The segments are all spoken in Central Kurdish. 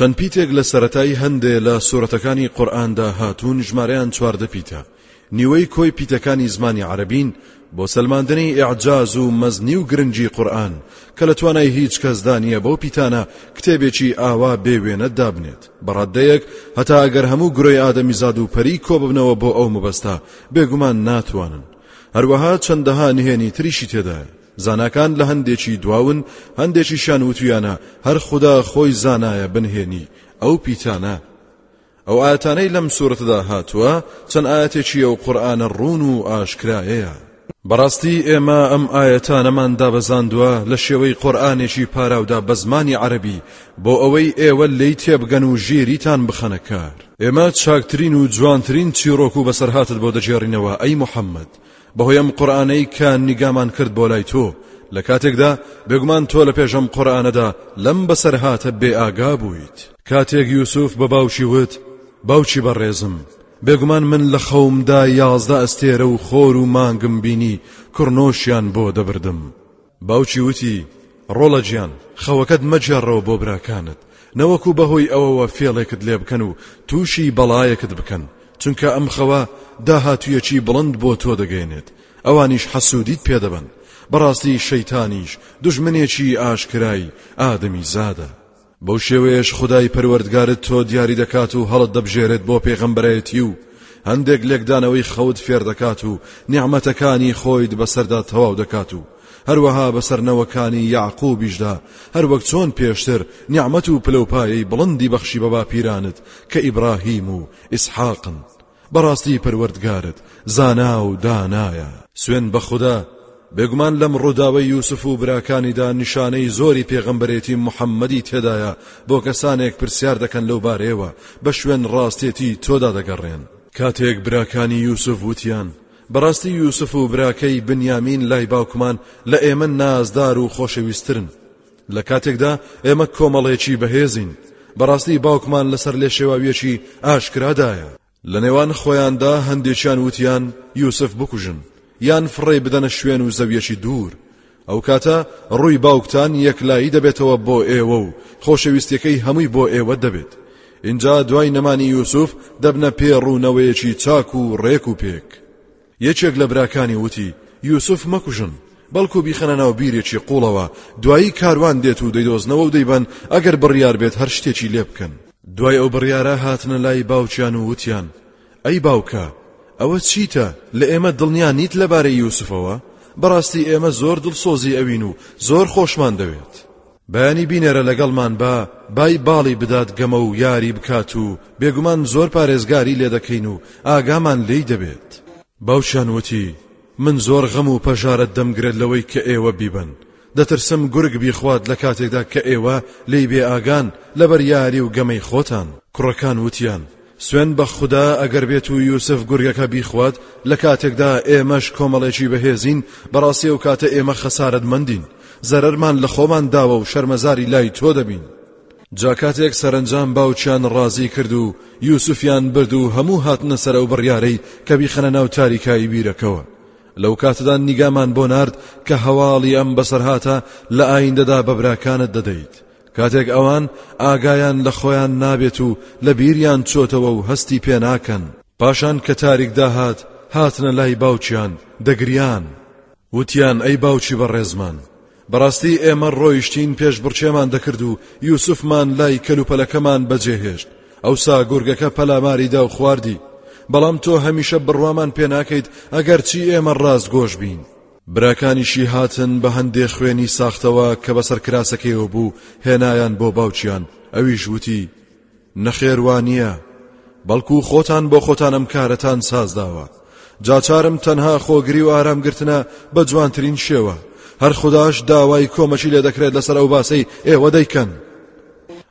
چەند پیتێک لە سەرەتای هەندێ لە سورەتەکانی قورئاندا هاتوون ژمارەیان چواردە پیتە نیوەی کۆی پیتەکانی زمانی عەرەبین بۆ سەلماندنی ئیعجاز و مەزنی و گرنگی قورئان کە لە توانای هیچ کەسدا نییە بەو پیتانە کتێبێکی ئاوا بێ وێنە دابنێت بە ڕاددەیەک هەتا ئەگەر هەموو گرۆی ئادەمیزاد و پەری کۆببنەوە بۆ ئەو مەبەستە بێگومان ناتوانن هەروەها چەندەها نهێنی تریشی تێدایە زاناکان لە هەندێکی دواون هەندێکیشیان وتویانە هەر خودا خۆی زانایە بنهێنی ئەو پیتانە ئەو ئاەتانەی لەم سوورەتدا هاتووە چەند ئاەتێکی ئەو قورآانە ڕوون و ئاشکرایەیە بەڕاستی ئێمە ئەم ئاەتانەمان دابەزاندووە لە شێوەی قۆرآانێکی پاراودا بە زمانی عەربی بۆ ئەوەی ئێوە لی تێبگەن و ژێریتان بخەنە کار ئێمە چاکترین و جوانترین چیڕۆک و بەسەرهاتت بۆ دەگێڕینەوە ئەی محەممەد بەهۆی ئەم قورئانەی کە نیگامان کرد بۆ لای تۆ لە کاتێکدا بێگومان تۆ لە پێشەم قورئانەدا لەم بەسەرهاتە بێ ئاگا بوویت کاتێک یوسف بە باوکی وت باوکی بەڕێزم بێگومان من لە خەومدا یازدە ئەستێرە و خۆر و مانگم بینی کوڕنۆشیان بۆ دەبردم باوکی وتی، ڕۆڵە گیان، خەوەکەت مەگێڕەوە بۆ براکانت، نەوەکو بەهۆی ئەوەوە فێڵێکت لێ بکەن و تووشی بەڵایەکت بکەن، چونکە ئەم خەوە داهاتوویەکی بڵند بۆ تۆ دەگەیەنێت، ئەوانیش حەسوودیت پێ دەبەن، بەڕاستی شەیتانیش دوژمنێکی ئاشکرای ئادەمیزادە. بەو شێوەیەش خودای پەروەردگارت تۆ دیاری دەکات و هەڵت دەبژێرێت بۆ پێغەمبەرایەتی و هەندێک لێکدانەوەی خەوت فێر دەکات و نیعمەتەکانی خۆیت بەسەردا تەواو دەکات و هەروەها بەسەرنەوەکانی یعقوبیشدا هەروەک چۆن پێشتر نیعمەت و پلەوپایەی بڵندی بەخشی بە باپیرانت کە ئیبراهیم و ئیسحاقن بەڕاستی پەروەردگارت زانا و دانایە. سوێن بە خودا، بێگومان لەم ڕووداوەی یوسف و براکانیدا نیشانەی زۆری پێغەمبەرێتی محەممەدی تێدایە بۆ کەسانێک پرسیار دەکەن لەو بارەیەوە بە شوێن ڕاستێتی تۆدا دەگەڕێن. کاتێک براکانی یوسف وتیان، بەڕاستی یوسف و براکەی بنیامین لای باوکمان لە ئێمە نازدار و خۆشەویستترن، لە کاتێکدا ئێمە کۆمەڵێکی بەهێزین، بەڕاستی باوکمان لەسەر لێشێواویەکی ئاشکرادایە. لە نێوان خۆیاندا هەندێکیان وتیان یوسف بکوژن، یان فڕێی بدەنە شوێن و زەویەکی دوور، ئەو کاتە ڕووی باوکتان یەکلایی دەبێتەوە بۆ ئێوە و خۆشەویستیەکەی هەمووی بۆ ئێوە دەبێت، ئینجا دوای نەمانی یوسف دەبنە پێ ڕوونەوەیەکی چاک و ڕێک و پێک. یەکێک لە براکانی وتی، یوسف مەکوژن، بەڵکو بیخەنە ناو بیرێکی قوڵەوە، دوایی کاروان دێت و دەیدۆزنەوە و دەیبەن، ئەگەر بڕیار بێت هەر شتێکی لێ بکەن. دوای ئەو بڕیارە هاتنە لای باوکیان و وتیان، ئەی باوکە، ئەوە چیتە، لە ئێمە دڵنیا نیت لەبارەی یوسفەوە؟ بەڕاستی ئێمە زۆر دڵسۆزی ئەوین و زۆر خۆشمان دەوێت. بەیانی بینێرە لەگەڵمان با بای باڵی بدات گەمە و یاری بکات و بێگومان زۆر پارێزگاری لێ دەکەین و ئاگامان لێی دەبێت. باوکیان وتی، من زۆر غەم و پەژارەت دەمگرێت لەوەی کە ئێوە بیبەن، دەترسم گورگ بیخوات لە کاتێکدا کە ئێوە لێی بێئاگان لەبەر یاری و گەمەی خۆتان. کوڕەکان وتیان، سوێند بە خودا ئەگەر بێت و یوسف گورگەکە بیخوات لە کاتێکدا ئێمەش کۆمەڵێکی بەهێزین بەڕاستی ئەو کاتە ئێمە خەسارەتمەندین زەرەرمان لە خۆمان داوە و شەرمەزاری لای تۆ دەبین جا کاتێک سەرنجام باوکیان ڕازی کرد و یوسفیان برد و هەموو هاتنە سەر ئەو بڕیارەی کە بیخەنە ناو تاریکایی بیرەکەوە لەو کاتەدا نیگامان بۆ نارد کە هەواڵی ئەم بەسەرهاتە لە ئایندەدا بە براکانت دەدەیت کاتێک ئەوان ئاگایان لە خۆیان نابێت و لە بیریان چۆتەوە و هەستی پێ ناکەن. پاشان کە تاریک داهات هاتنە لای باوکیان دەگریان. وتیان ئەی باوکی بەڕێزمان، بەڕاستی ئێمە ڕۆیشتین پێشبڕکێمان دەکرد و یوسفمان لای کەلوپەلەکەمان بەجێهێشت، ئەوسا گورگەکە پەلاماری دا و خواردی، بەڵام تۆ هەمیشە بڕوامان پێ ناکەیت ئەگەرچی ئێمە ڕاستگۆش بین. براکانیشی هاتن بە هەندێ خوێنی ساختەوە کە بەسەر کراسەکەیەوە بوو هێنایان بۆ باوکیان ئەویش وتی نەخێر وانییە بەڵکو خۆتان بۆ خۆتان ئەم کارەتان سازداوە جاچارم تەنها خۆگری و ئارامگرتنە بە جوانترین شێوە هەر خودداش داوای کۆمەکی لێ دەکرێت لەسەر ئەو باسەی ئێوە دەیکەن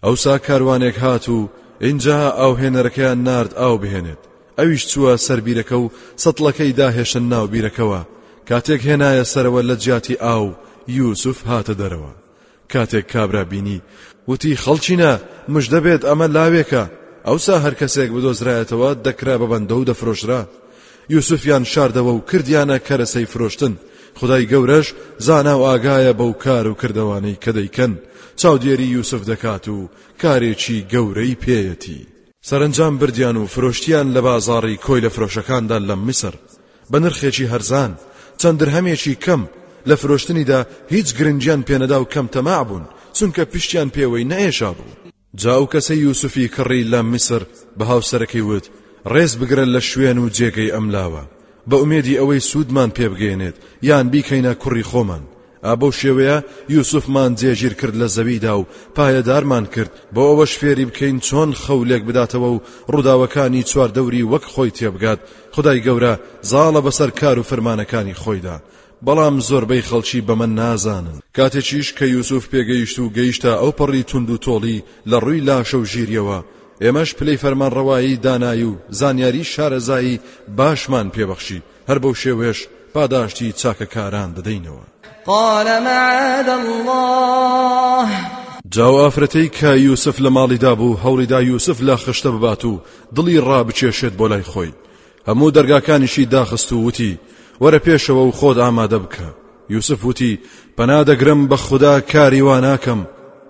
ئەوسا کاروانێک هات و اینجا ئاوهێنەرەکەیان نارد ئاو بهێنێت ئەویش چووە سەر بیرەکە و سەتڵەکەی داهێشە ناو بیرەکەوە، کاتێک هێنایە سەرەوە لە جیاتی ئاو یوسف هاتە دەرەوە. کاتێک کابرا بینی، وتی، خەڵکینە، مژدە بێت ئەمە لاوێکە، ئەوسا هەر کەسێک بدۆزرایەتەوە دەکرا بە بەندە و دەفرۆشرا. یوسفیان شاردەوە و کردیانە کەرەسەی فرۆشتن، خودای گەورەش زانا و ئاگایە بەو کار و کردەوانەی کە دەیکەن، چاودێری یوسف دەکات و کارێکی گەورەی پێیەتی. سەرەنجام بردیان و فرۆشتیان لە بازاڕی کۆیلەفرۆشەکاندا لە میسر بە نرخێکی هەرزان، چەند درهەمێکی کەم، لە فرۆشتنیدا هیچ گرنگیان پێنەدا و کەم تەماع بوون، چونکە پشتیان پێوەی نەئێشابوو. جا ئەو کەسەی یوسفی کڕی لە میسر بە هاوسەرەکەی وت، ڕێز بگرە لە شوێن و جێگەی ئەم لاوە، بە ئومێدی ئەوەی سوودمان پێبگەیەنێت، یان بیکەینە کوڕی خۆمان، ئا بەو شێوەیە یوسفمان جێگیر کرد لە زەویدا و پایەدارمان کرد بۆ ئەوەش فێری بکەین چۆن خەو لێک بداتەوە و ڕووداوەکانی چواردەوری وەک خۆی تێبگات خدای گەورە زاڵە بەسەر کار و فرمانەکانی خۆیدا بەڵام زۆربەی خەڵکی بەمە نازانن کاتێکیش کە یوسف پێگەیشت و گەیشتە ئەو پەڕی تونند و تۆڵی لە ڕووی لاشە و ژیریەوە ئێمەش پلەی فەرمانڕەوایی دانایی و زانیاری شارەزایی باشمان پێبەخشی هەر بەو شێوەیەش پاداشتی چاکەکاران دەدەینەوە قال معاذ الله جاو ئافرەتەی کە یوسف لە ماڵیدا بوو هەوڵیدا یوسف لە خشتە ببات و دڵی ڕابچێشێت بۆ لای خۆی هەموو دەرگاکانیشی داخست و وتی وەرە پێشەوە و خۆت ئامادە بکە یوسف وتی، پەنا دەگرم بە خودا کاری وا ناکەم،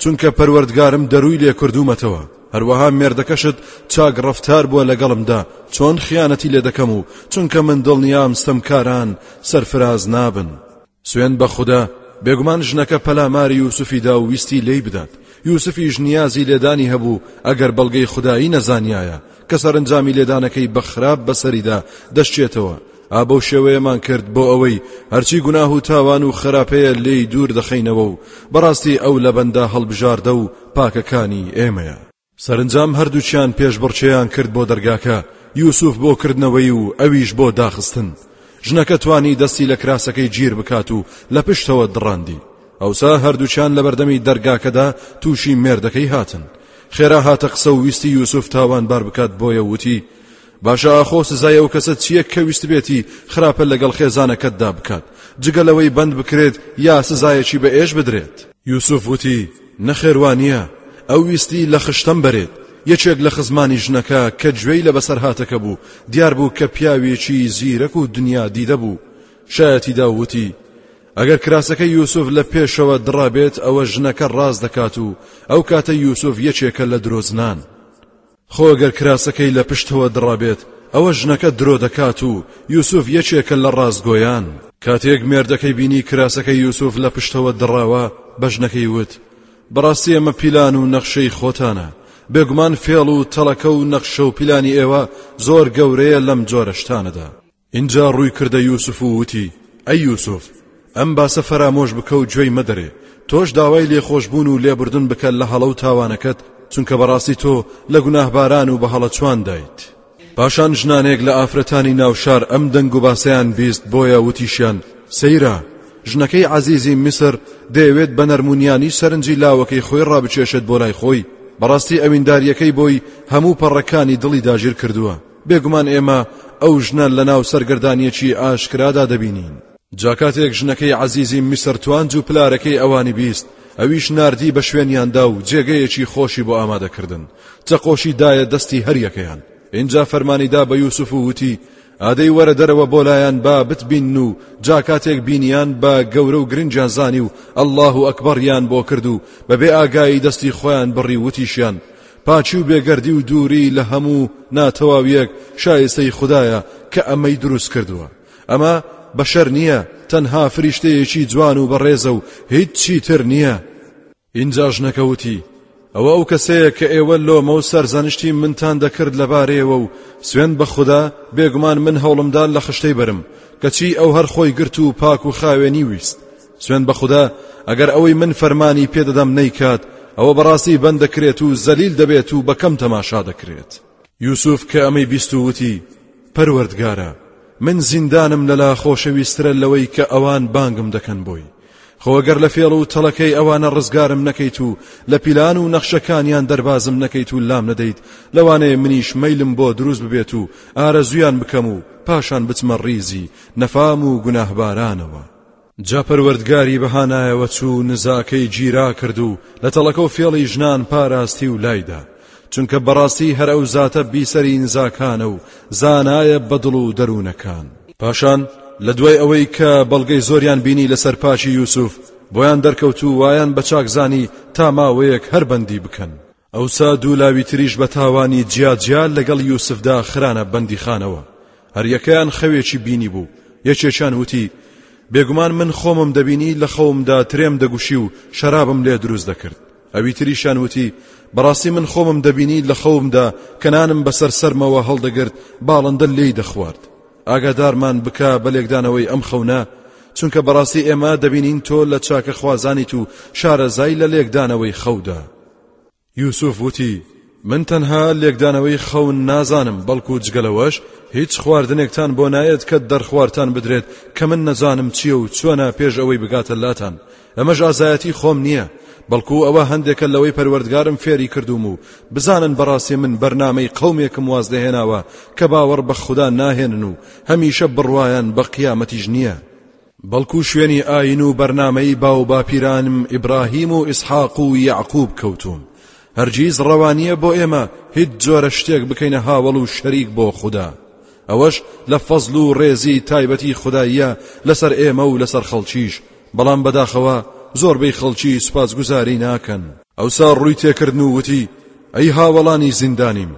چونکە پەروەردگارم دەرووی لێ کردوومەتەوە، هەروەها مێردەکەشت چاک ڕەفتار بووە لەگەڵمدا، چۆن خیانەتی لێ دەکەم و چونکە من دڵنیام ستەمکاران سەرفراز نابن. سوێند بە خودا، بێگومان ژنەکە پەلاماری یوسفی دا و ویستی لێی بدات، یوسفیش نیازی لێدانی هەبوو ئەگەر بەڵگەی خودایی نەزانیایە کە سەرەنجامی لێدانەکەی بە خراپ بەسەریدا دەشچێتەوە، ئا بەو شێوەیەمان کرد بۆ ئەوەی هەرچی گوناه و تاوان و خراپەیە لێی دوور دەخەینەوە و بەڕاستی ئەو لە بەندە هەڵبژاردە و پاکەکانی ئێمەیە. سەرنجام هەردووکیان پێشبڕکێیان کرد بۆ دەرگاکە، یوسف بۆ کردنەوەی و ئەویش بۆ داخستن. ژنەکە توانی دەستی لە کراسەکەی گیر بکات و لە پشتەوە دڕاندی. ئەوسا هەردووکیان لە بەردەمی دەرگاکەدا تووشی مێردەکەی هاتن. خێرا هاتە قسە و ویستی یوسف تاوانبار بکات بۆیە وتی، باشە ئاخۆ سزای ئەو کەسە چییە کە ویستبێتی خراپە لەگەڵ خێزانەکەتدا بکات جگە لەوەی بەند بکرێت یا سزایەکی بە ئێش بدرێت یوسف وتی نەخێروانیە ئەو ویستی لە خشتەم بەرێت یەکێک لە خزمانی ژنەکە کە گوێی لە بەسەرهاتەکە بوو دیار بوو کە پیاوێکی زیرەک و دنیا دیدە بوو شایەتی داوتی ئەگەر کراسەکە یوسف لە پێشەوە دڕابێت ئەوە ژنەکە ڕاست دەکات و ئەو کاتە یوسف یەکێکە لە درۆزنان خۆ گەر کراسەکەی لە پشتەوە دڕابێت ئەوە ژنەکە درۆ دەکات و یوسف یەکێکە لە ڕاستگۆیان. کاتێک مێردەکەی بینی کراسەکەی یوسف لە پشتەوە دڕاوە بە ژنەکەی وت، بەڕاستی ئەمە پیلان و نەخشەی خۆتانە، بێگومان فێڵ و تەڵەکە و نەخشە و پیلانی ئێوە زۆر گەورەیە لەم جۆرە شتانەدا. ئینجا ڕووی کردە یوسف و وتی، ئەی یوسف، ئەم باسە فەرامۆش بکە و گوێی مەدەرێ، تۆش داوای لێخۆشبوون و لێبوردن بکە لە هەڵە و تاوانەکەت، چونکە بەڕاستی تۆ لە گوناهباران و بەهەڵەچواندایت. پاشان ژنانێک لە ئافرەتانی ناو شار ئەم دەنگ و باسەیان بیست بۆیە، وتیشیان، سەیرە! ژنەکەی عەزیزی میسر دەیەوێت بە نەرمونیانی سەرنجی لاوەکەی خۆی ڕابکێشێت بۆ لای خۆی، بەڕاستی ئەویندارییەکەی بۆی هەموو پەڕەکانی دڵی داگیرکردووە. بێگومان ئێمە ئەو ژنە لەناو سەرگەردانیەکی ئاشکرادا دەبینین. جا کاتێک ژنەکەی عەزیزی میسر توانج و پلارەکەی ئەوانی بیست، ئەویش ناردی بە شوێنیاندا و جێگەیەکی خۆشی بۆ ئامادە کردن، چەقۆشی دایە دەستی هەریەکەیان، ئینجا فەرمانی دا بە یوسف و وتی، ئادەی وەرە دەرەوە بۆ لایان با بتبینن و جا کاتێک بینیان بە گەورە و گرنگیان زانی و اللە اکبریان بۆ کرد و بەبێ ئاگایی دەستی خۆیان بڕی وتیشیان، پاکی و بێگەردی و دووری لە هەموو ناتەواویەک شایستەی خودایە کە ئەمەی دروست کردووە ئەمە بەشەر نییە تەنها فریشتەیەکی جوان و بەڕێزە و هیچ چیتر نییە ئینجا ژنەکە وتی ئەوە ئەو کەسەیە کە ئێوە لۆمە و سەرزەنشتی منتان دەکرد لەبارەیەوە و سوێن بە خوددا بێگومان من هەوڵمدان لە خشتەی بەرم کەچی ئەو هەر خۆی گرت و پاک و خاوێنی ویست سوێند بە خودا ئەگەر ئەوەی من فەرمانی پێ دەدەم نەیکات ئەوە بەڕاستی بەند دەکرێت و زەلیل دەبێت و بەکەم تەماشا دەکرێت یوسف کە ئەمەی بیست و وتی پەروەردگارە من زیندانم لەلا خۆشەویسترە لەوەی کە ئەوان بانگم دەکەن بۆی خۆگەر لە فێڵ و تەڵەکەی ئەوانە ڕزگارم نەکەیت و لە پیلان و نەخشەکانیان دەربازم نەکەیت و لام نەدەیت لەوانەیە منیش مەیلم بۆ دروست ببێت و ئارەزویان بکەم و پاشان بچمە ڕیزی نەفام و گوناهبارانەوە جا پەروەردگاری بە هانایەوە چوو نزاکەی گیرا کرد و لە تەڵەکە و فێڵی ژنان پاراستی و لایدا چونکە بەڕاستی هەر ئەو زاتە بیسەری نزاکانە و زانایە بە دڵ و دەروونەکان پاشان لە دوای ئەوەی کە بەڵگەی زۆریان بینی لەسەر پاکی یوسف بۆیان دەرکەوت و وایان بە چاک زانی تا ماوەیەک هەر بەندی بکەن ئەوسا دوو لاوی تریش بە تاوانی جیا جیا لەگەڵ یوسفدا خرانە بەندیخانەوە هەریەکەیان خەوێکی بینی بوو یەکێکیان وتی بێگومان من خۆمم دەبینی لە خەومدا ترێم دەگوشی و شەرابم لێ دروست دەکرد ئەوی تریشان وتی بەڕاستی من خۆمم دەبینی لە خەومدا کەنانم بەسەر سەرمەوە هەڵدەگرت باڵندە لێی دەخوارد ئاگادارمان بکە بە لێکدانەوەی ئەم خەونە چونکە بەڕاستی ئێمە دەبینین تۆ لە چاکە خوازانیت و شارەزای لە لێکدانەوەی خەودا یوسف وتی من تەنها لێکدانەوەی خەون نازانم بەڵکو جگەلەوەش هیچ خواردنێکتان بۆ نایەت کە دەرخوارتان بدرێت کە من نەزانم چییە و چۆنا پێش ئەوەی بگاتە لاتان ئەمەش ئازایەتی خۆم نییە بەڵکو ئەوە هەندێکە لەوەی پەروەردگارم فێری کردوم و بزانن بەڕاستی من بەرنمەی قەومێکم واز لەهێناوە کە باوەڕ بە خوددا ناهێنن و هەمیشە بڕوایان بە قیامەتیش نییە بەڵکو شوێنی ئاین و بەرنامەی باو باپیرانم ئیبراهیم و ئیسحاق و یەعقوب کەوتووم هەرگیز ڕەوانیە بۆ ئێمە هیچ جۆرە شتێک بکەینە هاوەڵ و شەریک بۆ خوددا ئەوەش لە فەزل و ڕێزی تایبەتی خداییە لەسەر ئێمە و لەسەر خەڵکیش بەڵام بەداخەوە زۆربەی خەڵکی سوپاسگوزاری ناکەن ئەوسا ڕووی تێکردن و وتی ئەی هاوەڵانی زیندانیم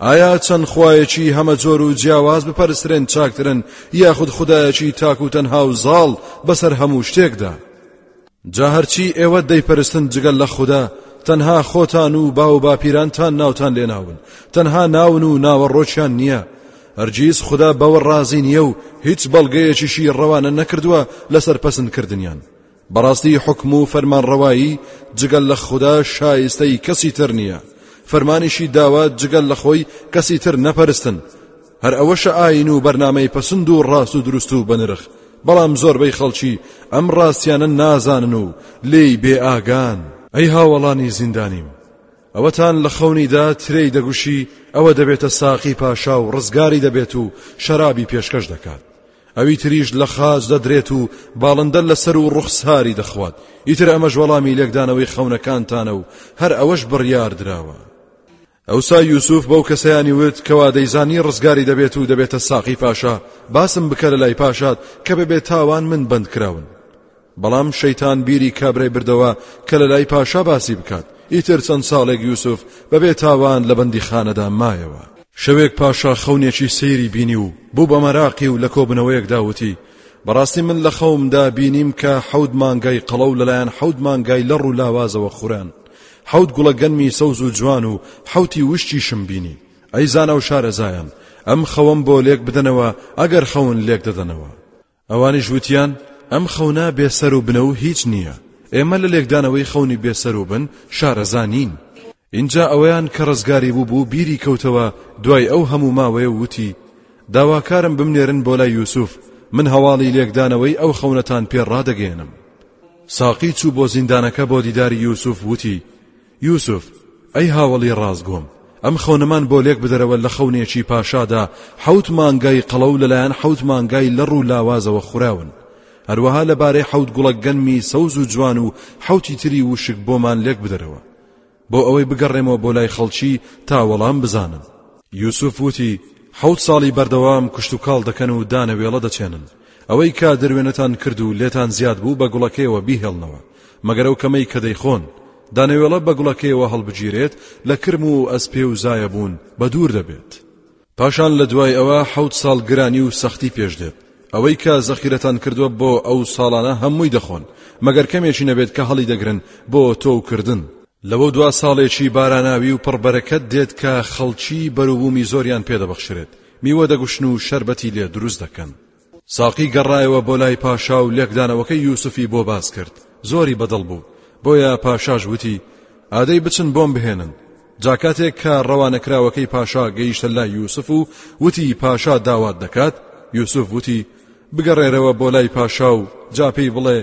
ئایا چەند خوایەکی هەمەجۆر و جیاواز بپەرسترێن چاکترن یاخود خدایەکی تاک و تەنها و زاڵ بەسەر هەموو شتێکدا جا هەرچی ئێوە دەیپەرستن جگەل لە خوددا تەنها خۆتان و با و باپیرانتان ناوتان لێناون تەنها ناون و ناوەڕۆکیان نییە هەرگیز خدا بەوە ڕازی نییە و هیچ بەڵگەیەکیشی ڕەوانە نەکردووە لەسەر پەسندکردنیان بەڕاستی حوکم و فەرمانڕەوایی جگە لە خودا شایستەی کەسی تر نییە فەرمانیشی داوە جگە لە خۆی کەسی تر نەپەرستن هەر ئەوەشە ئاین و بەرنمەی پەسند و ڕاست و دروست و بەنرخ بەڵام زۆربەی خەڵکی ئەم ڕاستیانە نازانن و لێی بێ ئاگان ئەی هاوەڵانی زیندانیم ئەوەتان لە خەونیدا ترێی دەگوشی ئەوە دەبێتە ساقی پاشا و ڕزگاری دەبێت و شەرابی پێشکەش دەکات ئەوی تریش لە خاچ دەدرێت و باڵندە لەسەر و ڕوخساری دەخوات ئیتر ئەمەش وەڵامی لێکدانەوەی خەونەکانتانە و هەر ئەوەش بڕیار دراوە ئەوسا یوسف بەو کەسەیانی وت کەوا دەیزانی ڕزگاری دەبێت و دەبێتە ساقی پاشا باسم بکە لە لای پاشات کە بەبێ تاوان من بەند کراون بەڵام شەیتان بیری کابرای بردەوە کە لە لای پاشا باسی بکات ئیتر چەند ساڵێک یوسف بەبێ تاوان لە بەندی خانەدا مایەوە شەوێک پاشا خەونێکی سەیری بینی و بوو بە مەراقی و لە کۆبنەوەیەکدا وتی بەڕاستی من لە خەومدا بینیم کە حەود مانگای قەڵەو لەلایەن حەود مانگای لەڕ و لاوازەوە خوران حەوت گوڵە گەنمی سەوز و جوان و حەوتی وشتیشم بینی ئەیزانە و شارەزایان ئەم خەوەم بۆ لێک بدەنەوە ئەگەر خەون لێک دەدەنەوە ئەوانیش وتیان، ئەم خەونە بێ سەر و بنە و هیچ نییە، ئێمە لە لێکدانەوەی خەونی بێ سەر و بن شارەزا نین. ئینجا ئەویان کە ڕزگاری بووبوو بیری کەوتەوە دوای ئەو هەموو ماوەیە و وتی، داواکارم بمنێرن بۆ لای یوسف، من هەواڵی لێکدانەوەی ئەو خەونەتان پێ ڕادەگەیەنم. ساقی چوو بۆ زیندانەکە بۆ دیداری یوسف، وتی، یوسف، ئەی هاوەڵی ڕاستگۆم، ئەم خەونەمان بۆ لێک بدەرەوە لە خەونێکی پاشادا حەوت مانگای قەڵەو لەلایەن حەوت مانگای لەڕ و لاوازەوە خوراون، هەروەها لەبارەی حەوت گوڵە گەنمی سەوز و جوان و حەوتی تری وشک بۆمان لێک بدەرەوە بۆ ئەوەی بگەڕێمەوە بۆ لای خەڵکی تا وەڵام بزانم. یوسف وتی، حەوت ساڵی بەردەوام کشتوکاڵ دەکەن و دانەوێڵە دەچێنن، ئەوەی کادروێنەتان کرد و لێتان زیاد بوو بە گوڵەکەیەوە بیهێڵنەوە. مەگەر ئەو کەمەی کە دەیخۆن. دانەوێڵە بە گوڵەکەیەوە هەڵبگیرێت، لە کرم و ئەسپێ و زایەبوون بە دوور دەبێت. پاشان لە دوای ئەوە حەوت ساڵ گرانی و سەختی پێش دێت. ئەوەی کە زەخیرەتان کردووە بۆ ئەو ساڵانە هەمووی دەخۆن، مەگەر کەمێکی نەبێت کە هەڵیدەگرن بۆ تۆو کردن. لەوە دوا ساڵێکی باراناوی و پڕ بەرەکەت دێت کە خەڵکی بەروبوومی زۆریان پێ دەبەخشرێت، میوە دەگوشن و شەربەتی لێ دروست دەکەن. ساقی گەڕایەوە بۆ لای پاشا و لێکدانەوەکەی یوسفی بۆ باس کرد زۆری بەدڵ بوو بۆیە پاشاش وتی ئادەی بچن بۆم بهێنن جاکاتێک کە ڕەوانەکراوەکەی پاشا گەیشتە لای یوسف و وتی پاشا داوات دەکات یوسف وتی بگەڕێرەوە بۆ لای پاشا و جاپی بڵێ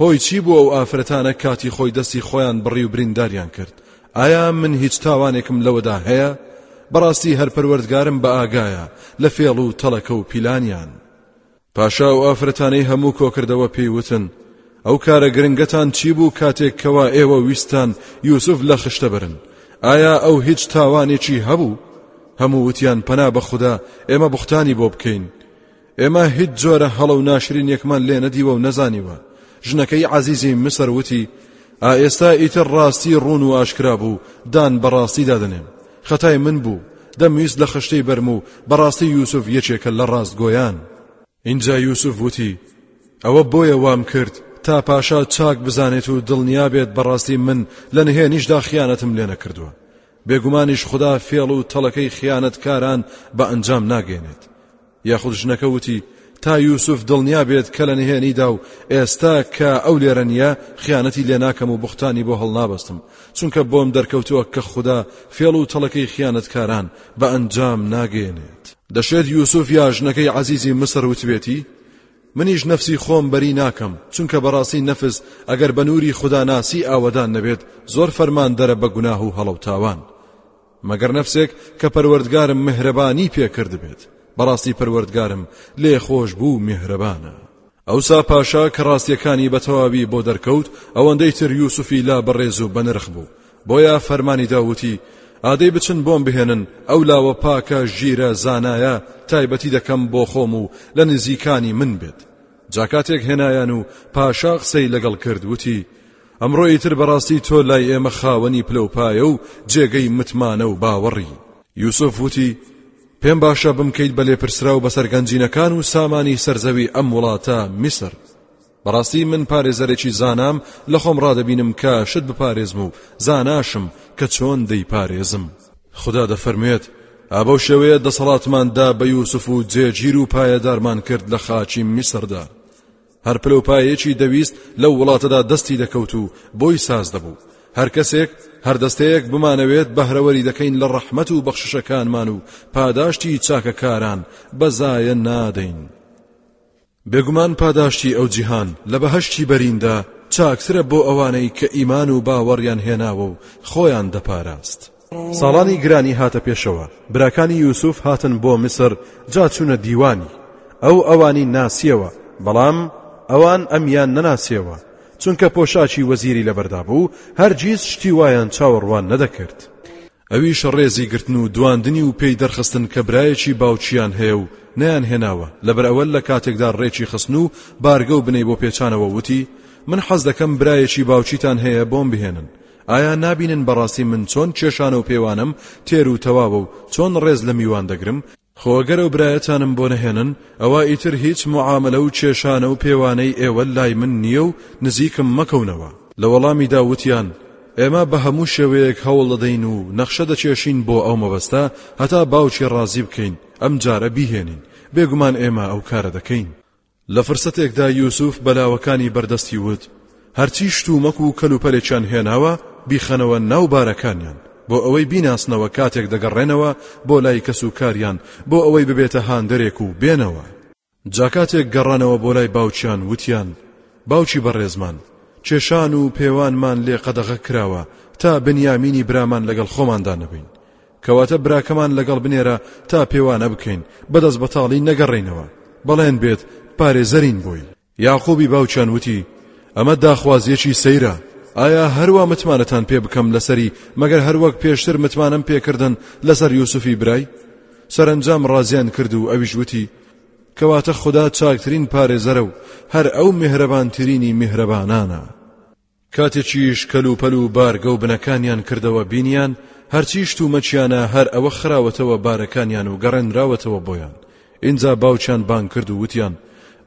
هۆی چی بوو ئەو ئافرەتانە کاتی خۆی دەستی خۆیان بڕی و برینداریان کرد ئایا من هیچ تاوانێکم لەوەدا هەیە؟ بەڕاستی هەر پەروەردگارم بە ئاگایە لە فێڵ و تەڵەکە و پیلانیان. پاشا و ئافرەتانەی هەموو کۆکردەوە پێی وتن، ئەو کارە گرنگەتان چی بوو کاتێک کەوا ئێوە ویستان یوسف لە خشتە برن؟ ئایا ئەو هیچ تاوانێکی هەبوو؟ هەموو وتیان پەنا بە خودا ئێمە بوختانی بۆ بکەین. ئێمە هیچ جۆرە هەڵە و ناشرینێکمان لێ نەدیوە و نەزانیوە ژنەکەی عزیزی مسەر وتی ئائێستا ئیتر ڕاستی ڕون و ئاشکرا بوو دان بەڕاستی دادنێن خەتای من بوو دەمویست لە خشتەی بەرم و بەڕاستی یوسف یەکێکە لە ڕاست گۆیان اینجا یوسف وتی ئەوە بۆیە وام کرد تا پاشا چاک بزانێت و دڵنیا بێت بەڕاستی من لە نهێنیشدا خیانەتم لێ نەکردووە بێگومانیش خودا فێڵ و تەڵەکەی خیانەتکاران بە ئەنجام ناگەێنێت یاخود ژنەکە وتی تا یوسف دڵنیا بێت کە لە نهێنیدا و ئێستا کە ئەو لێرە نییە خیانەتی لێ ناکەم و بختانی بۆ هەڵنابەستم چونکە بۆم دەرکەوتووە کە خوددا فێڵ و تەڵەکەی خیانەتکاران بە ئەنجام ناگەێنێت دەشێت یوسف یا ژنەکەی عزیزی مسر وتبێتی منیش نەفسی خۆم بەری ناکەم چونکە بەڕاستی نەفس ئەگەر بە نووری خوداناسی ئاوەدان نەبێت زۆر فەرماندەرە بە گوناه و هەڵە و تاوان مەگەر نەفسێک کە پەروەردگارم مهرەبانی پێکرد بێت بەڕاستی پەروەردگارم لێ خۆش بوو میهرەبانە ئەوسا پاشا کە ڕاستیەکانی بە تەواوی بۆ دەرکەوت ئەوەندەی تر یوسفی لا بەڕێز و بەنرخ بوو بۆیە فەرمانی دا وتی ئادەی بچن بۆم بهێنن ئەو لاوە پاکە ژیرە زانایە تایبەتی دەکەم بۆ خۆم و لە نزیکانی من بێت جاکاتێک هێنایان و پاشا قسەی لەگەڵ کرد وتی ئەمڕۆی تر بەڕاستی تۆ لای ئێمە خاوەنی پلەپایە و جێگەی متمانە و باوەڕی یوسف وتی پێم باشە بمکەیت بە لێپرسراو بەسەر گەنجینەکان و سامانی سەرزەوی ئەم وڵاتە میسر بەڕاستی من پارێزەرێکی زانام لە خۆم ڕادەبینم کە شت بپارێزم و زاناشم کە چۆن دەیپارێزم خدا دەفەرموێت ئابەو شێوەیە دەسەڵاتماندا بە یوسف و جێگیر و پایەدارمان کرد لە خاچی میسردا هەر پلەپایەکی دەویست لەو وڵاتەدا دەستی دەکەوت و بۆی ساز دەبوو هەر کەسێک هەردەستەیەک بمانەوێت بەهرەوەری دەکەین لە ڕەحمەت و بەخششەکانمان و پاداشتی چاکەکاران بەزایە نادەین. بێگومان پاداشتی ئەو جیهان لە بەهەشتی بەریندا چاکترە بۆ ئەوانەی کە ئیمان و باوەڕیان هێناوە و خۆیان دەپاراست. ساڵانی گرانی هاتە پێشەوە، براکانی یوسف هاتن بۆ میسر جا چوونە دیوانی، ئەو ئەوانی ناسیەوە، بەڵام ئەوان ئەمیان نەناسیەوە، چونکە پۆشاکی وەزیری لەبەردا بوو، هەرگیز شتی وایان چاوەڕوان نەدەکرد. ئەویش ڕێزی گرتن و دواندنی و پێی دەرخستن کە برایەکی باوکییان هەیە و نەیان هێناوە، لەبەر ئەوە لە کاتێکدا ڕێکی خستن و بارگە و بنەی بۆ پێچانەوە وتی، من حەز دەکەم برایەکی باوکیتان هەیە بۆم بهێنن، ئایا نابینن بەڕاستی من چۆن کێشانە و پێوانەم تێر و تەواوە و چۆن ڕێز لە میوان دەگرم، خۆ گەر ئەو برایەتانم بۆ نەهێنن ئەوا ئیتر هیچ معاملە و کێشانە و پێوانەی ئێوە لای من نییە و نزیکم مەکەونەوە لە وەڵامیدا وتیان ئێمە بە هەموو شێوەیەک هەوڵ دەدەین و نەخشە دەکێشین بۆ ئەو مەبەستە هەتا باوکی ڕازی بکەین ئەم جارە بیهێنین بێگومان ئێمە ئەو کارە دەکەین لە فرسەتێکدا یوسف بە لاوەکانی بەردەستی وت، هەرچی شتومەک و کەلوپەلێکیان هێناوە بیخەنەوە ناو بارەکانیان، بۆ ئەوەی بیناسنەوە کاتێک دەگەڕێنەوە بۆ لای کەسوکاریان بۆ ئەوەی ببێتە هاندەرێک و بێنەوە. جا کاتێک گەڕانەوە بۆ لای باوکیان وتیان، باوکی بەڕێزمان، کێشان و پێوانمان لێ قەدەغە کراوە تا بنیامینی برامان لەگەڵ خۆماندا نەبەین، کەواتە براکەمان لەگەڵ بنێرە تا پێوانە بکەین بە دەست بەتاڵی نەگەڕێینەوە بەڵێن بێت پارێزەرین بۆی یاقوبی باوچیان وتی ئەمە داخوازیەکی سەیرە ئایا هەروە متمانەتان پێ بکەم لەسەری مەگەر هەروەک پێشتر متمانم پێکردن لەسەر یوسفی برای سەرنجام ڕازیان کرد و ئەویش وتی کەواتە خدا چاکترین پارێزەرە و هەر ئەو میهرەبانترینی میهرەبانانە کاتێکیش کەلوپەل و بارگە و بنەکانیان کردەوە بینیان هەرچی شت و مەکیانە هەر ئەوە خراوەتەوە بارەکانیان و گەڕێنراوەتەوە بۆیان ئینجا باوکیان بانگ کرد و وتیان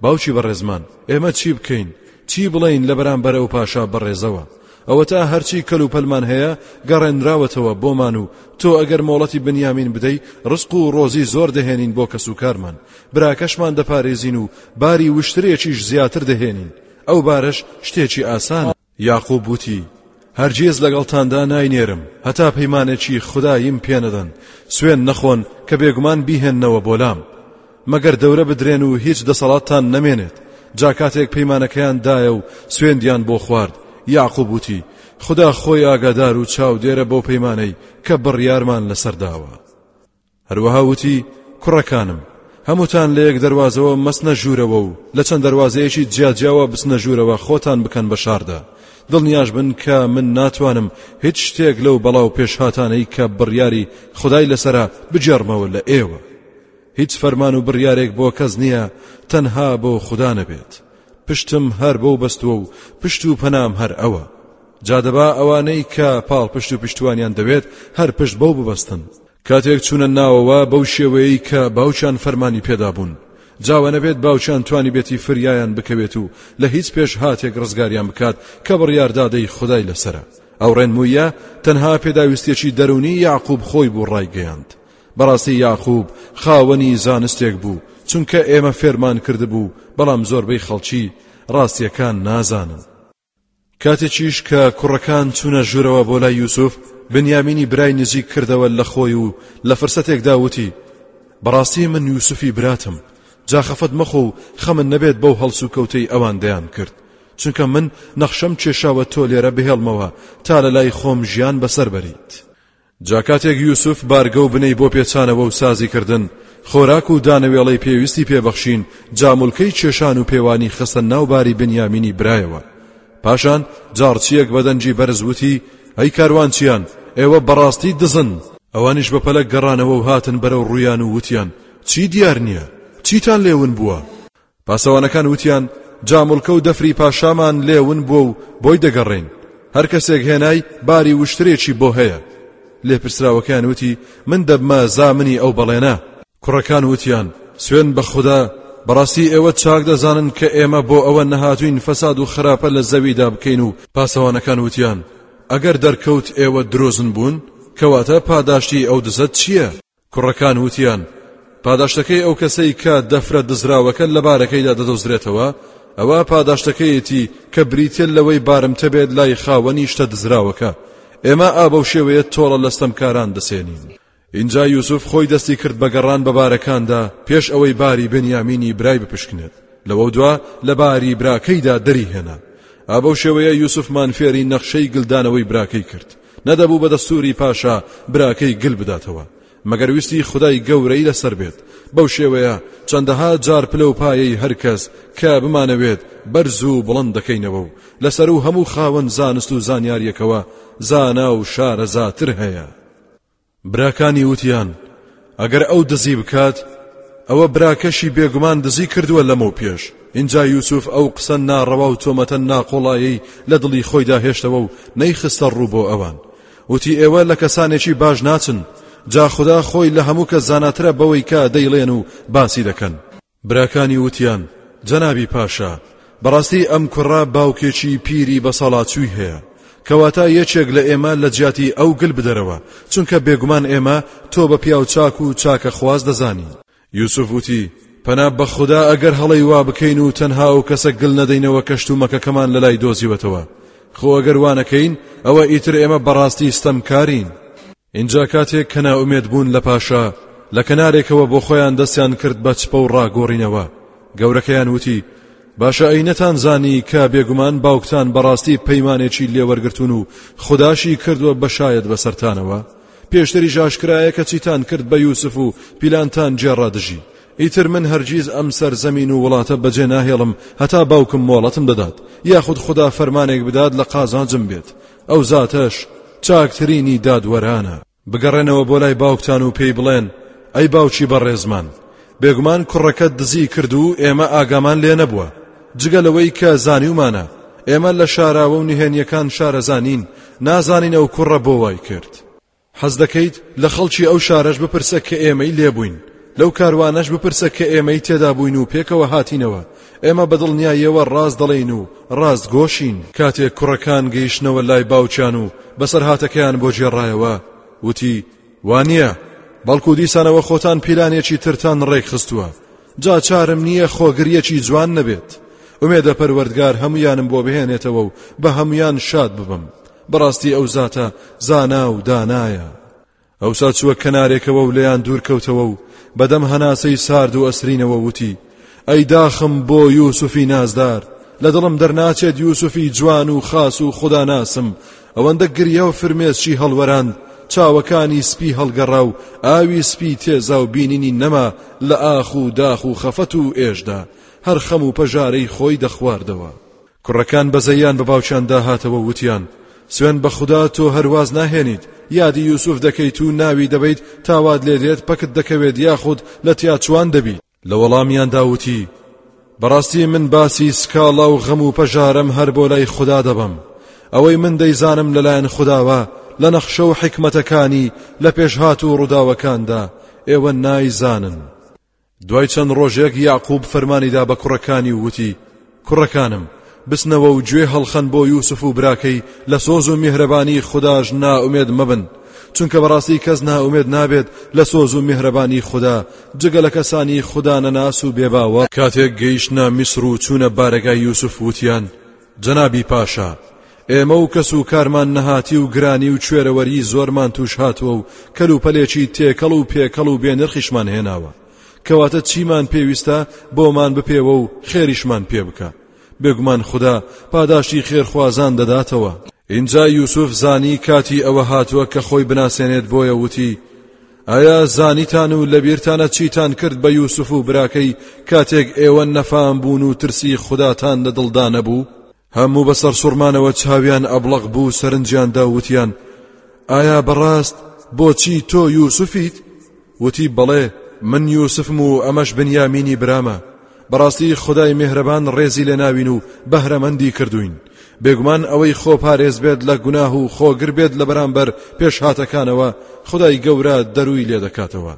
باوکی بەڕێزمان ئێمە چی بکەین چی بڵێین لە بەرامبەر ئەو پاشا بەڕێزەوە ئەوەتا هەرچی کەل و پەلمان هەیە گەڕێنراوەتەوە بۆمان و تۆ ئەگەر مۆڵەتی بنیامین بدەی ڕسق و ڕۆزی زۆر دەهێنین بۆ کەس و کارمان براکەشمان دەپارێزین و باری وشترێکیش زیاتر دەهێنین ئەو بارەش شتێکی ئاسانە. یاقوب وتی، هەرگیز لەگەڵتاندا ناینێرم، هەتا پەیمانێکی خوداییم پێ نەدەن، سوێند نەخۆن کە بێگومان بیهێننەوە بۆ لام، مەگەر دەورە بدرێن و هیچ دەسەڵاتتان نەمێنێت، جا کاتێک پەیمانەکەیان دایە و سوێندیان بۆ خوارد، یاقوب وتی، خودا خۆی ئاگادار و چاودێرە بەو پەیمانەی کە بڕیارمان لەسەر داوە. هەروەها وتی کوڕەکانم هەمووتان لە یەک دەروازەوە مەسنە ژوورەوە و لە چەند دەروازەیەکی جیاجیاوە بچنە ژوورەوە خۆتان بکەن بە شاردا دڵنیاش بن کە من ناتوانم هیچ شتێک لەو بەڵا و پێشهاتانەی کە بڕیاری خدای لەسرە بگێڕمەوە لە ئێوە هیچ فەرمان و بڕیارێک بۆ کەس نییە تەنها بۆ خوددا نەبێت پشتم هەر بۆ بەستووە و پشت و پەنام هەر ئەوە جادەبا ئەوانەی کە پاڵ پشت و پشتوانیان دەوێت هەر پشت بەو ببەستن کاتێک چوونە ناوەوە بەو شێوەیەی کە باوکیان فەرمانی پێدابوون جاوە نەبێت باوکیان توانی بێتی فریایان بکەوێت و لە هیچ پێش هاتێک ڕزگاریان بکات کە بڕیاردادەی خدای لەسرە ئەو ڕێنمویە تەنها پێداویستێکی دەرونی یاقوب خۆی بوو ڕایگەیاند بەڕاستی یاقوب خاوەنی زانستێک بوو چونکە ئێمە فێرمان کردبوو بەڵام زۆربەی خەڵکی ڕاستیەکان نازانن کاتێکیش کە کوڕەکان چوونە ژوورەوە بۆ لای یوسف بنیامینی برای نزیک کردەوە لە خۆی و لە فرسەتێکدا وتی بەڕاستی من یوسفی براتم جاخەفەت مەخۆ و خەمن نەبێت بەو هەڵس و کەوتەی ئەوان دەیان کرد چونکە من نەخشەم کێشاوە تۆ لێرە بهێڵمەوە تا لە لای خۆم ژیان بەسەر بەریت جا کاتێک یوسف بارگە و بنەی بۆ پێچانەوە و سازی کردن، خۆراک و دانەوێڵەی پێویستی پێ بەخشین، جا ملکەی کێشان و پێوانی خستە ناو باری بنیامینی برایەوە. پاشان جاڕچییەک بە دەنگی بەرز وتی، ئەی کاروانچییان، ئێوە بەڕاستی دزن! ئەوانیش بە پەلە گەڕانەوە و هاتن بەرەو ڕوویان و وتیان، چی دیار نییە؟ چیتان لێ ون بووە؟ پاسەوانەکان وتیان جا مڵکە و دەفری پاشامان لێ ون بووە و بۆی دەگەڕێین هەر کەسێک هێنای باری وشترێکی بۆ هەیە لێپرسراوەکەیان وتی من دەبمە زامنی ئەو بەڵێنە کوڕەکان وتیان سوێن بە خوددا بەڕاستی ئێوە چاک دەزانن کە ئێمە بۆ ئەوە نەهاتوین فەساد و خراپە لە زەویدا بکەین و پاسەوانەکان وتیان ئەگەر دەرکەوت ئێوە درۆزن بوون کەواتە پاداشتی ئەو دزەت چییە؟ کوڕەکان وتیان پاداشتەکەی ئەو کەسەی کە دەفرە دزراوەکە لە بارەکەیدا دەدۆزرێتەوە ئەوە پاداشتەکەیەتی کە بریتە لەوەی بارمتە بێت لای خاوەنی شتە دزراوەکە ئێمە ئابە و شێوەیە تۆڵە لە ستەمکاران دەسێنین اینجا یوسف خۆی دەستی کرد بە گەڕان بە بارەکاندا پێش ئەوەی باری بنیامینی برای بپشکنێت لەوە دوا لە باری براکەیدا دەری هێنا ئابە و شێوەیە یوسفمان فێری نەخشەی گلدانەوەی براکەی کرد نەدەبوو بە دەستووری پاشا براکەی گل بداتەوە، مەگەر ویستی خودای گەورەی لەسەر بێت، بەو شێوەیە چەندەها جار پلە و پایەی هەر کەس کە بمانەوێت بەرز و بڵند دەکەینەوە و لەسەروو هەموو خاوەن زانست و زانیارییەکەوە زانا و شارەزاتر هەیە. براکانی وتیان، ئەگەر ئەو دزی بکات، ئەوە براکەشی بێگومان دزی کردووە لەمەو پێش، ئینجا یوسف ئەو قسە ناڕەوا و تۆمەتە ناقۆڵایەی لە دڵی خۆیدا هێشتەوە و نەیخستە ڕوو بۆ ئەوان، وتی ئێوە لە کەسانێکی باش ناچن، جا خودا خۆی لە هەموو کەس زاناترە بەوەی کە دەیڵێن و باسی دەکەن. براکانی وتیان، جەنابی پاشا، بەڕاستی ئەم کوڕە باوکێکی پیری بەساڵاچووی هەیە، کەواتە یەکێک لە ئێمە لە جیاتی ئەو گل بدەرەوە، چونکە بێگومان ئێمە تۆ بە پیاو چاک و چاکەخواز دەزانین. یوسف وتی، پەنا بە خودا ئەگەر هەڵەی وا بکەین و تەنها ئەو کەسە گل نەدەینەوە کە شتومەکەکەمان لەلای دۆزیوەتەوە، خۆ ئەگەر وا نەکەین ئەوە ئیتر ئێمە بەڕاستی ستەمکارین. ئینجا کاتێک کە نائومێد بوون لە پاشا لە کەنارێکەوە بۆ خۆیان دەستیان کرد بە چپە و ڕاگۆڕینەوە گەورەکەیان وتی باشە ئەی نەتان زانی کە بێگومان باوکتان بەڕاستی پەیمانێکی لێوەرگرتون و خوداشی کردووە بەشایەت بەسەرتانەوە پێشتری ژاشکرایە کە چیتان کرد بە یوسف و پیلانتان جێڕا دژی ئیتر من هەرگیز ئەم سەرزەمین و وڵاتە بەجێ ناهێڵم هەتا باوکم مۆڵەتم دەدات یاخود خدا فەرمانێک بدات لە قازانجم بێت ئەو زاتەش چاکترینی دادوەرانە. بگەڕێنەوە بۆ لای باوکتان و پێی بڵێن، ئەی باوکی بەڕێزمان، بێگومان کوڕەکەت دزی کرد و ئێمە ئاگامان لێ نەبووە، جگە لەوەی کە زانیومانە، ئێمە لە شاراوە و نهێنییەکان شارەزا نین، نازانین ئەو کوڕە بۆ وای کرد. حەز دەکەیت لە خەڵکی ئەو شارەش بپرسە کە ئێمەی لێ بووین، لەو کاروانەش بپرسە کە ئێمەی تێدا بووین و پێکەوە هاتینەوە، ئێمە بە دڵنیاییەوە ڕاست دەڵێین و ڕاستگۆشین. کاتێک کوڕەکان گەیشتنەوە لای باوکیان و بەسەرهاتەکەیان بۆ گێڕایەوە، وتی، وا نییە، بەڵکو دیسانەوە خۆتان پیلانێکی ترتان ڕێکخستووە، جا چارم نییە خۆگرییەکی جوان نەبێت. ئومێدە پەروەردگار هەموویانم بۆ بهێنێتەوە و بە هەموویان شاد ببم. بەڕاستی ئەو زاتە زانا و دانایە ئەوسا چووە کەنارێکەوە و لەیان دوورکەوتەوە و بەدەم هەناسەی سارد و ئەسرینەوە وتی ئەی داخم بۆ یوسفی نازدار لە دڵم دەرناچێت یوسفی جوان و خاس و خدا ناسم ئەوەندە گریا و فرمێسکی هەڵوەراند چاوەکانی سپی هەڵگەڕا و ئاوی سپی تێزا و بینینی نەما لە ئاخ و داخ و خەفەت و ئێشدا هەر خەم و پەژارەی خۆی دەخواردەوە کوڕەکان بەزەییان بە باوکیان دا هاتەوە و وتیان، سوێند بە خودا تۆ هەر واز ناهێنیت، یادی یوسف دەکەیت و ناوی دەبەیت تا وات لێ دێت پەکت دەکەوێت یاخود لە تیاچووان دەبیت. لە وەڵامیاندا وتی، بەڕاستی من باسی سکاڵا و غەم و پەژارەم هەر بۆ لای خودا دەبەم، ئەوەی من دەیزانم لەلایەن خوداوە لە نەخشە و حیکمەتەکانی لە پێشهات و ڕووداوەکاندا ئێوە نایزانن. دوای چەند ڕۆژێک یەعقوب فەرمانی دا بە کوڕەکانی و وتی کوڕەکانم بچنەوە و گوێ هەڵخەن بۆ یوسف و براکەی لە سۆز و میهرەبانی خوداش نائومێد مەبن چونکە بەڕاستی کەس نائومێد نابێت لە سۆز و میهرەبانی خوددا جگە لە کەسانی خوددا نەناس و بێباوە کاتێک گەیشتە میسر و چوونە بارەگای یوسف وتیان جەنابی پاشا، ئێمە و کەس و کارمان نەهاتی و گرانی و کوێرەوەری زۆرمان توش هاتووە و کەل و پەلێکی تێکەڵ و پێکەڵ و بێنرخیشمان هێناوە کەواتە چیمان پێویستە بۆمان بپێوە و خێریشمان پێ بکە بێگومان خدا پاداشتی خێرخوازان دەداتەوە اینجا یوسف زانی کاتی ئەوە هاتووە کە خۆی بناسێنێت بۆیە وتی ئایا زانیتان و لەبیرتانە چیتان کرد بە یوسف و براکەی کاتێک ئێوە نەفام بوون و ترسی خوداتان لە دڵدا نەبوو هەموو بەسەر سوڕمانەوە چاویان ئەبڵق بوو سەرنجیان داوتیان ئایا بەڕاست بۆچی تۆ یوسفیت وتی بەڵێ من یوسفم و ئەمەش بنیامینی برامە بەڕاستی خودای مێهرەبان ڕێزی لێناوین و بەهرەمەندی کردوین بێگومان ئەوەی خۆ پارێز بێت لە گوناه و خۆگر بێت لە بەرامبەر پێشهاتەکانەوە خدای گەورە دەروی لێ دەکاتەوە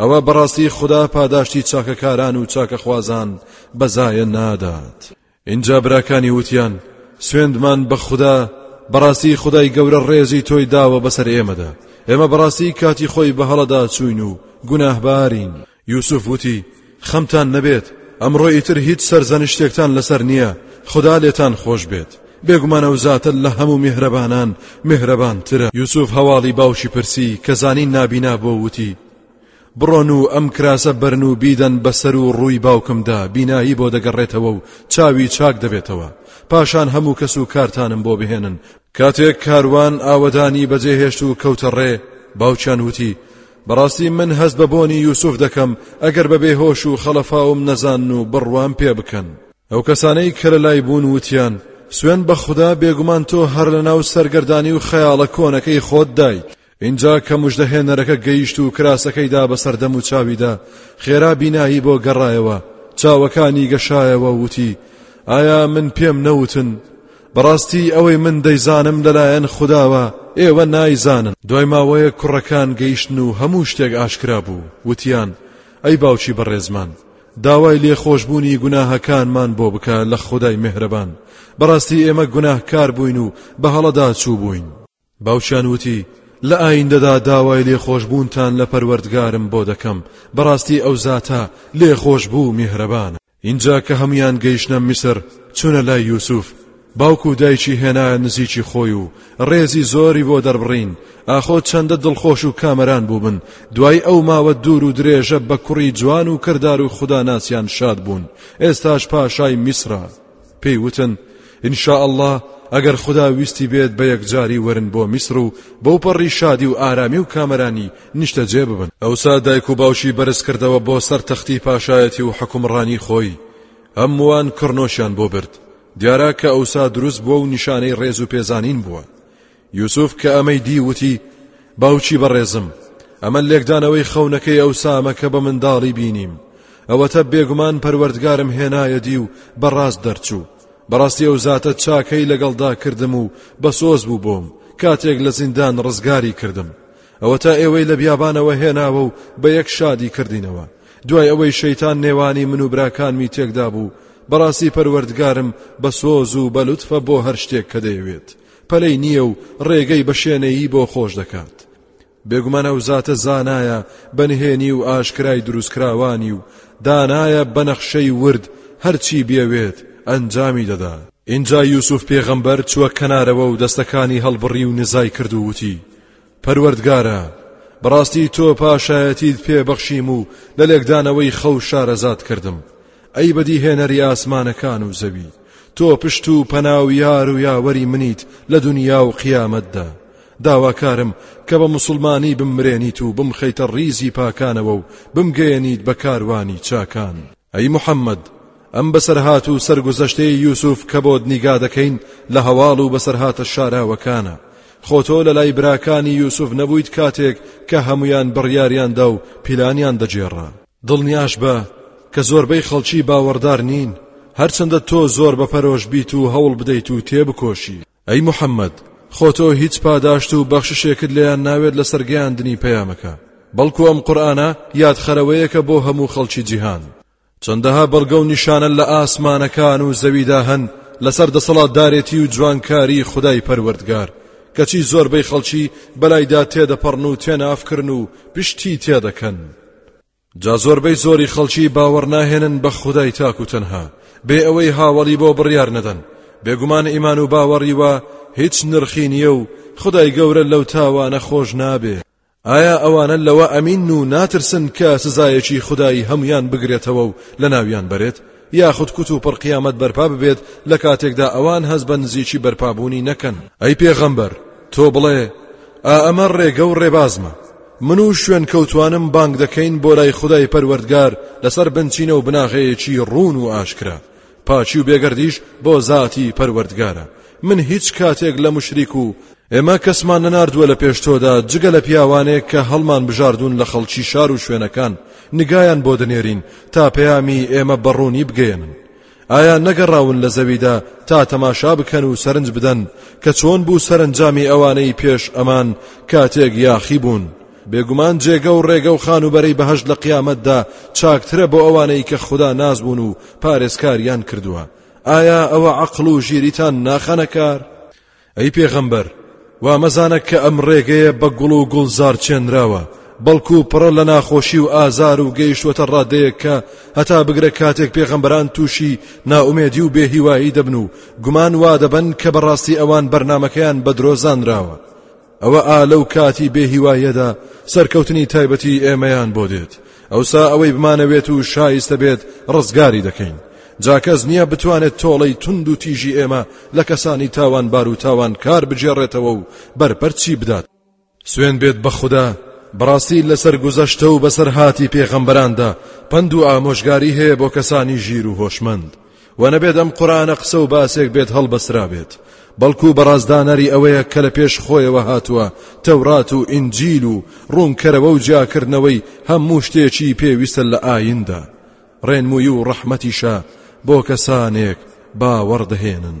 ئەوە بەڕاستی خدا پاداشتی چاکەکاران و چاکەخوازان بەزایە نادات. ئینجا براکانی وتیان، سوێندمان بە خودا، بەڕاستی خودای گەورە ڕێزی تۆی داوە بەسەر ئێمەدا، ئێمە بەڕاستی کاتی خۆی بە هەڵەدا چووین و گوناهبارین، یوسف وتی، خەمتان نەبێت، ئەمڕۆ ئیتر هیچ سەرزەنشتێکتان لەسەر نییە، خودا لێتان خۆش بێت، بێگومان ئەو زاتە لە هەموو میهرەبانان میهرەبانترە. یوسف هەواڵی باوکی پرسی کە زانی نابینا بوو وتی، بڕۆن و ئەم کراسە بەرن و بیدەن بەسەر و ڕووی باوکمدا بینایی بۆ دەگەڕێتەوە و چاوی چاک دەبێتەوە پاشان هەموو کەس و کارتانم بۆ بهێنن کاتێک کاروان ئاوەدانی بەجێهێشت و کەوتە ڕێ باوچیان وتی بەڕاستی من هەست بە بۆنی یوسف دەکەم ئەگەر بە بێهۆش و خەڵەفاوم نەزان و بڕوان پێ بکەن ئەو کەسانەی کە لە لای بوون وتیان سوێن بە خوددا بێگومان تۆ هەر لە ناو سەرگەردانی و خەیاڵە کۆنەکەی خۆت دایت ئینجا کە مژدە هێنەرەکە گەیشت و کراسەکەی دا بەسەر دەم و چاویدا خێرا بینایی بۆ گەڕایەوە چاوەکانی گەشایەوە وتی ئایا من پێم نەوتن بەڕاستی ئەوەی من دەیزانم لەلایەن خداوە ئێوە نایزانن دوای ماوەیە کوڕەکان گەیشتن و هەموو شتێک ئاشکرا بوو وتیان ئەی باوکی بەڕێزمان داوای لێخۆشببوونی گوناهەکانمان بۆ بکە لە خدای مهرەبان بەڕاستی ئێمە گوناهکار بووین و بە هەڵەدا چوو بووین باوکیان وتی، لە ئایندەدا داوای لێخۆشبوونتان لە پەروەردگارم بۆ دەکەم، بەڕاستی ئەو زاتە لێخۆشبوو و میهرەبانە. ئینجا کە هەموویان گەیشتنە میسر چوونە لای یوسف، باوک و دایکی هێنایە نزیکی خۆی و ڕێزی زۆری بۆ دەربڕین، ئاخۆ چەندە دڵخۆش و کامەران بووبن دوای ئەو ماوە دوور و درێژە بە کوڕی جوان و کردار و خوداناسیان شاد بوون، ئێستاش پاشای میسرە. پێی وتن ان شاء الله ئەگەر خدا ویستی بێت بە یەکجاری ورن بۆ میسر و بەو پەڕی شادی و ئارامی و کامەرانی نیشتە جێ ببن ئەوسا دایک و باوشی بەرز کردەوە بۆ سەر تەختی پاشایەتی و حکومڕانی خۆی هەمووان کڕنۆشیان بۆ برد دیارە کە ئەوسا دروست بووە و نیشانەی ڕێز و پێزانین بووە یوسف کە ئەمەی دی وتی باوکی بەڕێزم ئەمە لێکدانەوەی خەونەکەی ئەو سامە کە بە منداڵی بینیم ئەوەتە بێگومان پەروەردگارم هێنایە دی و بەڕاست دەرچوو بەڕاستی ئەو زاتە چاکەی لەگەڵدا کردم و بە سۆز بوو بۆم کاتێک لە زیندان ڕزگاری کردم ئەوەتا ئێوەی لە بیابانەوە هێناوە و بە یەک شادی کردینەوە دوای ئەوەی شەیتان نێوانی من و براکانمی تێکدا بوو بەڕاستی پەروەردگارم بە سۆز و بە لوتفە بۆ هەر شتێک کە دەیەوێت پەلەی نییە و ڕێگەی بە شێنەیی بۆ خۆش دەکات بێگومان ئەو زاتە زانایە بەنهێنی و ئاشکرای دروستکراوانی و دانایە بەنەخشەی ورد هەرچی بێوێت ئەنجامی دەدا ئینجا یوسف پێغەمبەر چووە کەنارەوە و دەستەکانی هەڵبڕی و نزای کرد و وتی پەروەردگارە، بەڕاستی تۆ پاشایەتیت پێ بەخشیم و لە لێکدانەوەی خەو شارەزات کردم، ئەی بەدیهێنەری ئاسمانەکان و زەوی، تۆ پشت و پەنا و یار و یاوەری منیت لە دونیا و قیامەتدا، داواکارم کە بە موسڵمانی بمرێنیت و بمخەیتە ڕیزی پاکانەوە و بمگەیەنیت بە کاروانی چاکان. ئەی محەممەد، ئەم بەسەرهات و سەرگوزەشتەی یوسف کە بۆت نیگا دەکەین لە هەواڵ و بەسەرهاتە شاراوەکانە، خۆ تۆ لەلای براکانی یوسف نەبوویت کاتێک کە هەمویان بڕیاریان دا و پیلانیان دەگێڕا. دڵنیاش بە کە زۆربەی خەڵکی باوەڕدار نین، هەرچەندە تۆ زۆر بە پەرۆش بیت و هەوڵ بدەیت و تێبکۆشی. ئەی محەمەد، خۆ تۆ هیچ پاداشت و بەخششێکت لێیان ناوێت لەسەر گەیاندنی پەیامەکە، بەڵکو ئەم قورئانە یادخەرەوەیەکە بۆ هەموو خەڵکی جیهان. چەندەها بەڵگە و نیشانە لە ئاسمانەکان و زەویدا هەن لەسەر دەسەڵاتدارێتی و جوانکاری خدای پەروەردگار کەچی زۆربەی خەڵکی بەلایدا تێدەپەڕن و تێنافکرن و پشتی تێدەکەن جا زۆربەی زۆری خەڵکی باوەڕ ناهێنن بە خدای تاک و تەنها بێ ئەوەی هاوەڵی بۆ بڕیار نەدەن بێگومان ئیمان و باوەڕیوە هیچ نرخی نییە و خدای گەورە لەو تاوانە خۆش نابێ ئایا ئەوانە لەوە ئەمین و ناترسن کە سزایەکی خودایی هەموان بگرێتەوە و لەناویان بەرێت، یاخود کوت و پڕ قیامەت بەرپا ببێت لە کاتێکدا ئەوان هەز بە نزیکی بەرپابوونی نەکەن؟ ئەی پێغەمبەر تۆ بڵێ، ئا ئەمە ڕێگە و ڕێبازمە، من و شوێنکەوتوانم بانگ دەکەین بۆ لای خودای پەروەردگار لەسەر بنچینە و بناغەیەکی ڕوون و ئاشکرا، پاکی و بێگەردیش بۆ زاتی پەروەردگارە من هیچ کاتێک لە مشریک و ئێمە کەسمان نەناردووە لە پێش تۆدا جگە لە پیاوانێک کە هەڵمان بژاردون لە خەڵکی شار و شوێنەکان نگایان بۆ دەنێرین تا پەیامی ئێمە بەڕوونی بگەێنن ئایا نەگەڕاون لە زەویدا تا تەماشا بکەن و سەرنج بدەن کە چۆن بوو سەرنجامی ئەوانەی پێش ئەمان کاتێک یاخی بوون بێگومان جێگە و ڕێگە و خانوبەرەی بەهەشت لە قیامەتدا چاکترە بۆ ئەوانەی کە خودا ناز بوون و پارێزکاریان کردووە ئایا ئەوە عقل و ژیریتان ناخەنەکار ئەی پێغەمبەر وا مەزانە کە ئەم ڕێگەیە بە گوڵ و گوڵزار چێنراوە بەڵکو پڕە لە ناخۆشی و ئازار و گەیشتوەتە ڕادەیەک کە هەتا بگرە کاتێک پێغەمبەران تووشی ناومێدی و بێهیوایی دەبن و گومان وا دەبن کە بەڕاستی ئەوان بەرنمەکەیان بە درۆزانراوە ئەوە ئا لەو کاتی بێ هیواییەدا سەرکەوتنی تایبەتی ئێمەیان بۆ دێت ئەوسا ئەوەی بمانەوێت و شایستە بێت ڕزگاری دەکەین جاکەس نییە بتوانێت تۆڵەی تونند و تیژی ئێمە لە کەسانی تاوانبار و تاوان کار بگێڕێتەوە و بەرپەرچی بدات سوێن بێت بە خوددا بەڕاستی لەسەر گوزەشتە و بەسەرهاتی پێغەمبەراندا پند و ئامۆژگاری هەیە بۆ کەسانی ژیر و هۆشمەند و نەبێت ئەم قورآنە قسە و باسێک بێت هەڵبەسرابێت بەڵکو بەڕازدانەری ئەوەیە کە لە پێش خۆیەوە هاتووە تەورات و ئینجیل و ڕوونکەرەوە و جیاکردنەوەی هەموو شتێکی پێویستە لە ئایندا ڕێنمووی و ڕەحمەتیشە بۆ کەسانێک باوەڕ دەهێنن